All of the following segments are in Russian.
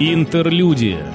Интерлюдия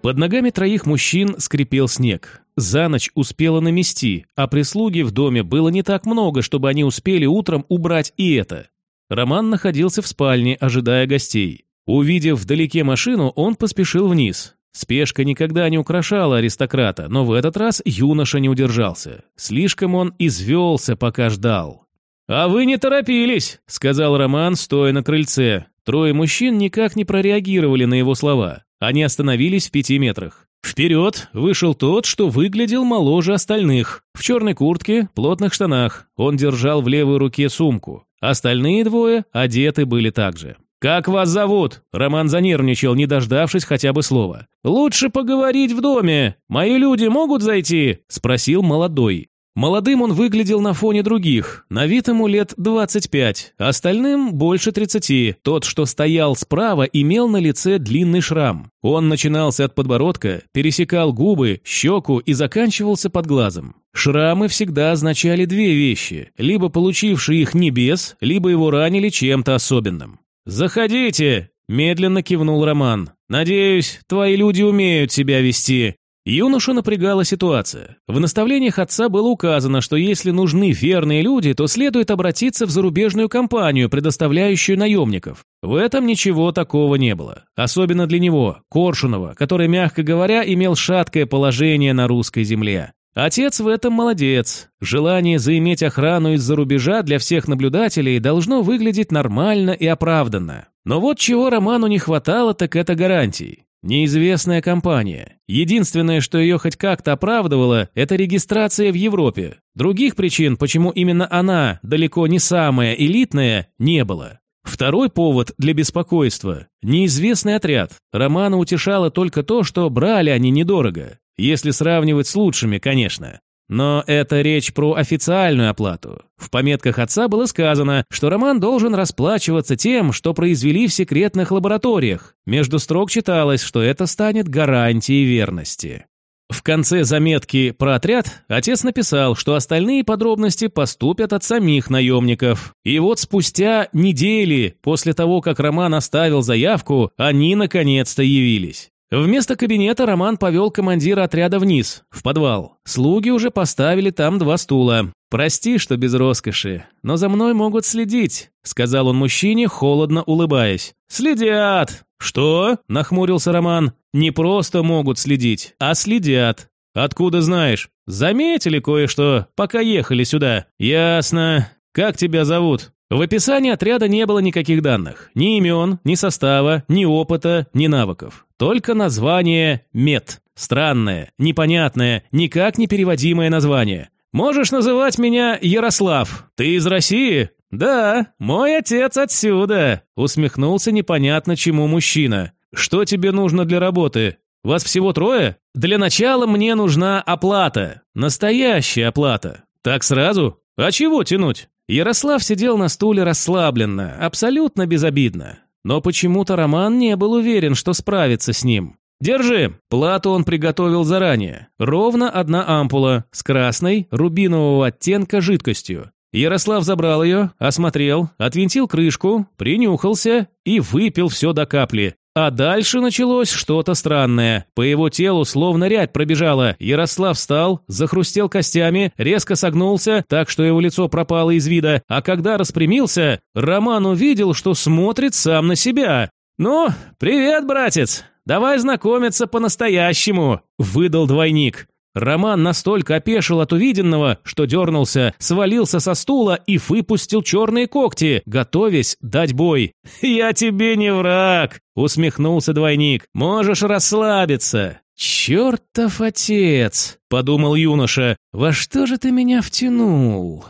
Под ногами троих мужчин скрипел снег. За ночь успела намести, а прислуги в доме было не так много, чтобы они успели утром убрать и это. Роман находился в спальне, ожидая гостей. Увидев вдалеке машину, он поспешил вниз. Спешка никогда не украшала аристократа, но в этот раз юноша не удержался. Слишком он извелся, пока ждал. «А вы не торопились», — сказал Роман, стоя на крыльце. Трое мужчин никак не прореагировали на его слова. Они остановились в пяти метрах. Вперед вышел тот, что выглядел моложе остальных. В черной куртке, плотных штанах. Он держал в левой руке сумку. Остальные двое одеты были также. «Как вас зовут?» Роман занервничал, не дождавшись хотя бы слова. «Лучше поговорить в доме. Мои люди могут зайти?» Спросил молодой. Молодым он выглядел на фоне других, на вид ему лет 25, остальным больше 30. Тот, что стоял справа, имел на лице длинный шрам. Он начинался от подбородка, пересекал губы, щеку и заканчивался под глазом. Шрамы всегда означали две вещи, либо получивший их небес, либо его ранили чем-то особенным. «Заходите!» – медленно кивнул Роман. «Надеюсь, твои люди умеют себя вести. Юношу напрягала ситуация. В наставлениях отца было указано, что если нужны верные люди, то следует обратиться в зарубежную компанию, предоставляющую наемников. В этом ничего такого не было. Особенно для него, Коршунова, который, мягко говоря, имел шаткое положение на русской земле. Отец в этом молодец. Желание заиметь охрану из-за рубежа для всех наблюдателей должно выглядеть нормально и оправданно. Но вот чего Роману не хватало, так это гарантий. Неизвестная компания. Единственное, что ее хоть как-то оправдывало, это регистрация в Европе. Других причин, почему именно она, далеко не самая элитная, не было. Второй повод для беспокойства – неизвестный отряд. Романа утешало только то, что брали они недорого. Если сравнивать с лучшими, конечно. Но это речь про официальную оплату. В пометках отца было сказано, что Роман должен расплачиваться тем, что произвели в секретных лабораториях. Между строк читалось, что это станет гарантией верности. В конце заметки про отряд отец написал, что остальные подробности поступят от самих наемников. И вот спустя недели после того, как Роман оставил заявку, они наконец-то явились. Вместо кабинета Роман повел командира отряда вниз, в подвал. Слуги уже поставили там два стула. «Прости, что без роскоши, но за мной могут следить», — сказал он мужчине, холодно улыбаясь. «Следят!» «Что?» — нахмурился Роман. «Не просто могут следить, а следят. Откуда знаешь? Заметили кое-что, пока ехали сюда. Ясно. Как тебя зовут?» В описании отряда не было никаких данных. Ни имен, ни состава, ни опыта, ни навыков. Только название «Мед». Странное, непонятное, никак не переводимое название. «Можешь называть меня Ярослав. Ты из России?» «Да, мой отец отсюда», — усмехнулся непонятно чему мужчина. «Что тебе нужно для работы? Вас всего трое? Для начала мне нужна оплата. Настоящая оплата. Так сразу? А чего тянуть?» Ярослав сидел на стуле расслабленно, абсолютно безобидно. Но почему-то Роман не был уверен, что справится с ним. «Держи!» Плату он приготовил заранее. Ровно одна ампула с красной, рубинового оттенка жидкостью. Ярослав забрал ее, осмотрел, отвинтил крышку, принюхался и выпил все до капли. А дальше началось что-то странное. По его телу словно рябь пробежала. Ярослав встал, захрустел костями, резко согнулся, так что его лицо пропало из вида. А когда распрямился, Роман увидел, что смотрит сам на себя. «Ну, привет, братец! Давай знакомиться по-настоящему!» – выдал двойник. Роман настолько опешил от увиденного, что дернулся, свалился со стула и выпустил черные когти, готовясь дать бой. «Я тебе не враг!» — усмехнулся двойник. «Можешь расслабиться!» «Чертов отец!» — подумал юноша. «Во что же ты меня втянул?»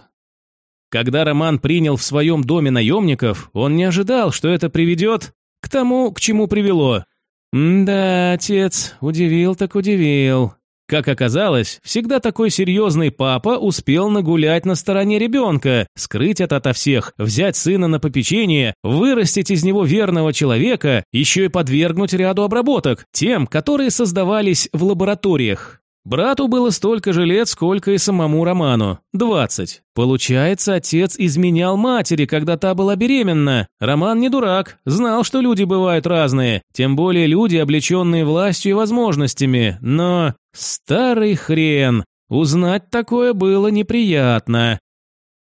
Когда Роман принял в своем доме наемников, он не ожидал, что это приведет к тому, к чему привело. «Да, отец, удивил так удивил. Как оказалось, всегда такой серьезный папа успел нагулять на стороне ребенка, скрыть это ото всех, взять сына на попечение, вырастить из него верного человека, еще и подвергнуть ряду обработок, тем, которые создавались в лабораториях. Брату было столько же лет, сколько и самому Роману – 20. Получается, отец изменял матери, когда та была беременна. Роман не дурак, знал, что люди бывают разные, тем более люди, облеченные властью и возможностями. Но старый хрен, узнать такое было неприятно.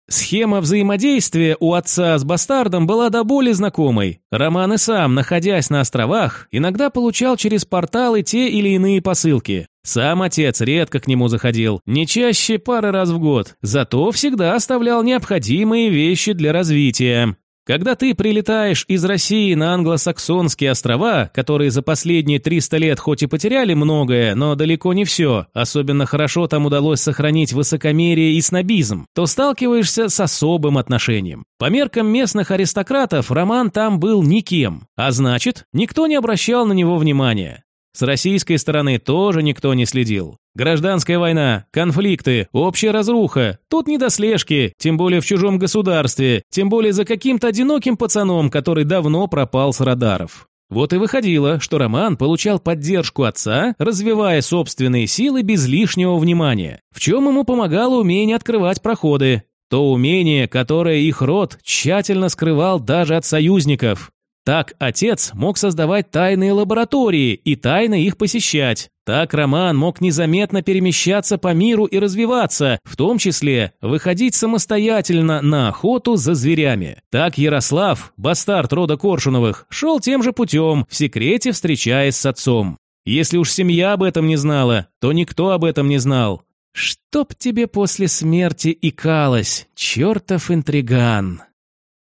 Схема взаимодействия у отца с бастардом была до боли знакомой. Роман и сам, находясь на островах, иногда получал через порталы те или иные посылки. Сам отец редко к нему заходил, не чаще пары раз в год, зато всегда оставлял необходимые вещи для развития. Когда ты прилетаешь из России на англосаксонские острова, которые за последние 300 лет хоть и потеряли многое, но далеко не все, особенно хорошо там удалось сохранить высокомерие и снобизм, то сталкиваешься с особым отношением. По меркам местных аристократов Роман там был никем, а значит, никто не обращал на него внимания. С российской стороны тоже никто не следил. Гражданская война, конфликты, общая разруха. Тут не до слежки, тем более в чужом государстве, тем более за каким-то одиноким пацаном, который давно пропал с радаров. Вот и выходило, что Роман получал поддержку отца, развивая собственные силы без лишнего внимания, в чем ему помогало умение открывать проходы. То умение, которое их род тщательно скрывал даже от союзников. Так отец мог создавать тайные лаборатории и тайно их посещать. Так Роман мог незаметно перемещаться по миру и развиваться, в том числе выходить самостоятельно на охоту за зверями. Так Ярослав, бастард рода Коршуновых, шел тем же путем, в секрете встречаясь с отцом. Если уж семья об этом не знала, то никто об этом не знал. «Чтоб тебе после смерти икалось, чертов интриган!»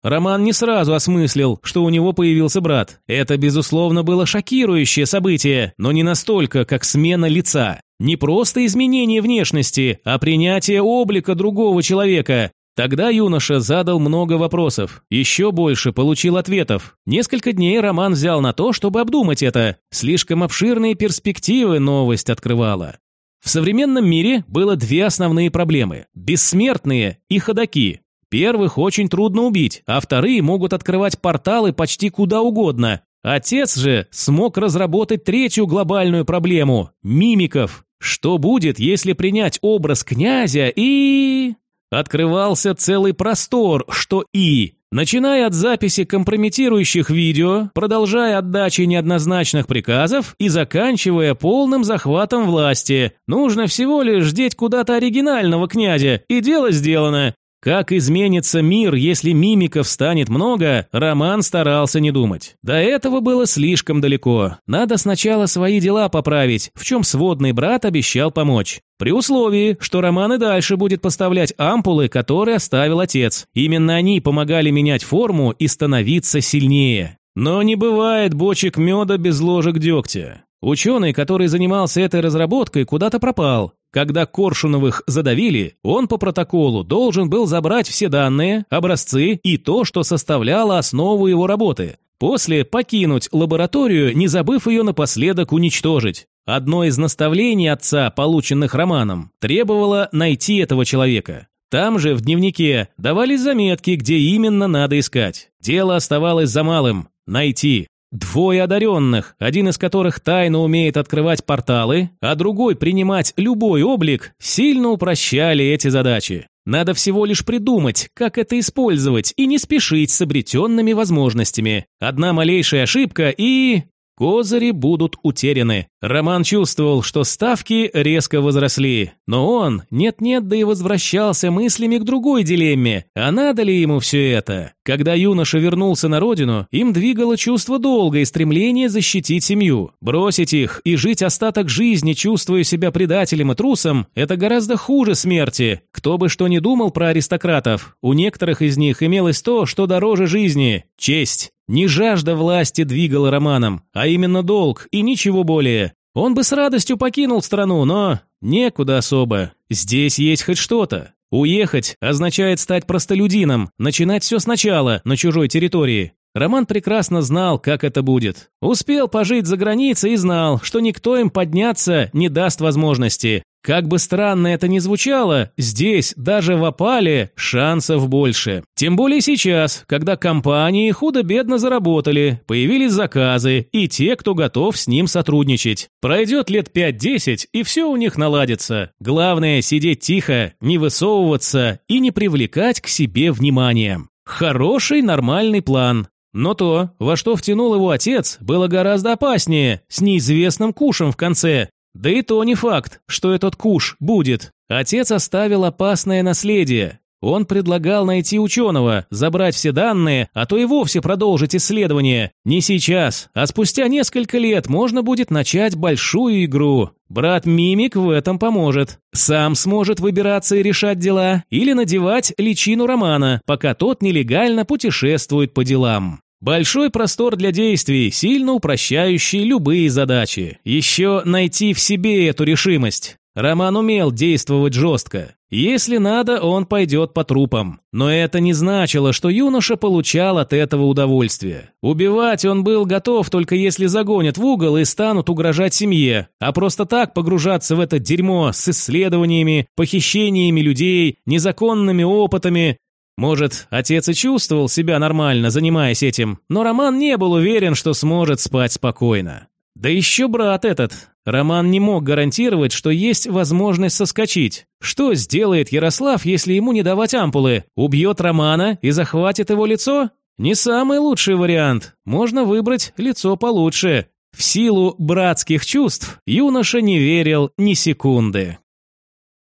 Роман не сразу осмыслил, что у него появился брат. Это, безусловно, было шокирующее событие, но не настолько, как смена лица. Не просто изменение внешности, а принятие облика другого человека. Тогда юноша задал много вопросов, еще больше получил ответов. Несколько дней Роман взял на то, чтобы обдумать это. Слишком обширные перспективы новость открывала. В современном мире было две основные проблемы – бессмертные и ходаки. Первых очень трудно убить, а вторые могут открывать порталы почти куда угодно. Отец же смог разработать третью глобальную проблему – мимиков. Что будет, если принять образ князя и... Открывался целый простор, что и... Начиная от записи компрометирующих видео, продолжая отдачей неоднозначных приказов и заканчивая полным захватом власти. Нужно всего лишь деть куда-то оригинального князя, и дело сделано. Как изменится мир, если мимиков станет много, Роман старался не думать. До этого было слишком далеко. Надо сначала свои дела поправить, в чем сводный брат обещал помочь. При условии, что Роман и дальше будет поставлять ампулы, которые оставил отец. Именно они помогали менять форму и становиться сильнее. Но не бывает бочек меда без ложек дегтя. Ученый, который занимался этой разработкой, куда-то пропал. Когда Коршуновых задавили, он по протоколу должен был забрать все данные, образцы и то, что составляло основу его работы. После покинуть лабораторию, не забыв ее напоследок уничтожить. Одно из наставлений отца, полученных Романом, требовало найти этого человека. Там же, в дневнике, давались заметки, где именно надо искать. Дело оставалось за малым – найти. Двое одаренных, один из которых тайно умеет открывать порталы, а другой принимать любой облик, сильно упрощали эти задачи. Надо всего лишь придумать, как это использовать, и не спешить с обретенными возможностями. Одна малейшая ошибка и... Козыри будут утеряны. Роман чувствовал, что ставки резко возросли, но он нет-нет, да и возвращался мыслями к другой дилемме, а надо ли ему все это? Когда юноша вернулся на родину, им двигало чувство долга и стремление защитить семью. Бросить их и жить остаток жизни, чувствуя себя предателем и трусом, это гораздо хуже смерти. Кто бы что ни думал про аристократов, у некоторых из них имелось то, что дороже жизни – честь. Не жажда власти двигала Романом, а именно долг и ничего более. Он бы с радостью покинул страну, но некуда особо. Здесь есть хоть что-то. Уехать означает стать простолюдином, начинать все сначала, на чужой территории. Роман прекрасно знал, как это будет. Успел пожить за границей и знал, что никто им подняться не даст возможности. Как бы странно это ни звучало, здесь, даже в опале, шансов больше. Тем более сейчас, когда компании худо-бедно заработали, появились заказы и те, кто готов с ним сотрудничать. Пройдет лет 5-10, и все у них наладится. Главное – сидеть тихо, не высовываться и не привлекать к себе внимания. Хороший, нормальный план. Но то, во что втянул его отец, было гораздо опаснее, с неизвестным кушем в конце. Да и то не факт, что этот куш будет. Отец оставил опасное наследие. Он предлагал найти ученого, забрать все данные, а то и вовсе продолжить исследование. Не сейчас, а спустя несколько лет можно будет начать большую игру. Брат Мимик в этом поможет. Сам сможет выбираться и решать дела, или надевать личину Романа, пока тот нелегально путешествует по делам. Большой простор для действий, сильно упрощающий любые задачи. Еще найти в себе эту решимость. Роман умел действовать жестко. Если надо, он пойдет по трупам. Но это не значило, что юноша получал от этого удовольствие. Убивать он был готов только если загонят в угол и станут угрожать семье. А просто так погружаться в это дерьмо с исследованиями, похищениями людей, незаконными опытами может, отец и чувствовал себя нормально, занимаясь этим, но Роман не был уверен, что сможет спать спокойно. Да еще брат этот. Роман не мог гарантировать, что есть возможность соскочить. Что сделает Ярослав, если ему не давать ампулы? Убьет Романа и захватит его лицо? Не самый лучший вариант. Можно выбрать лицо получше. В силу братских чувств юноша не верил ни секунды.